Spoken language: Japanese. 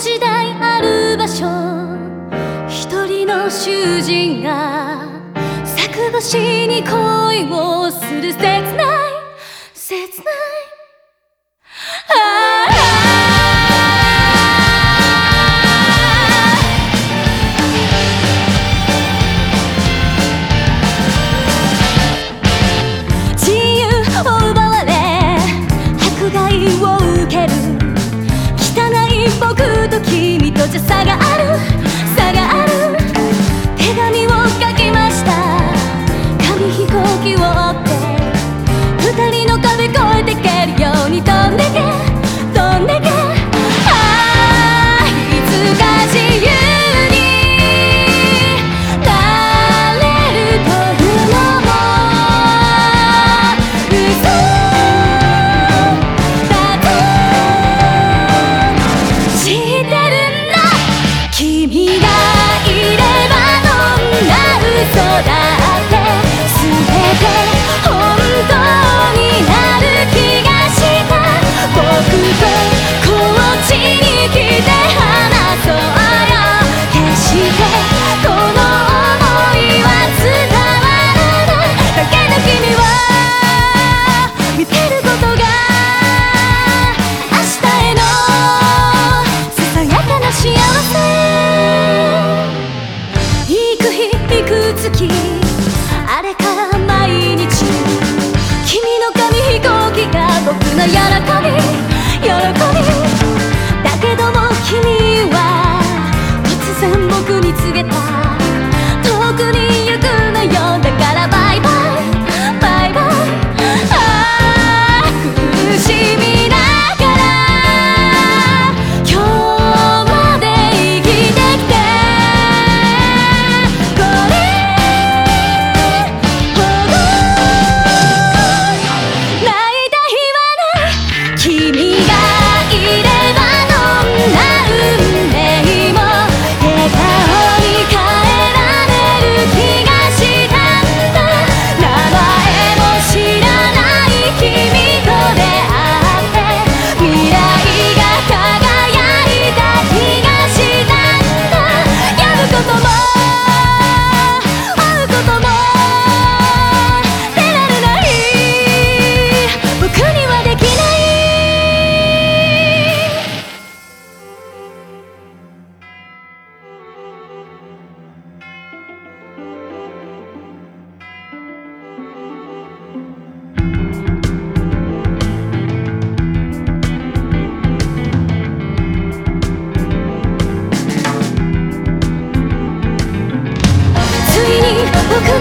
時代ある場所。一人の囚人が作星に恋をする。切ない。切ない。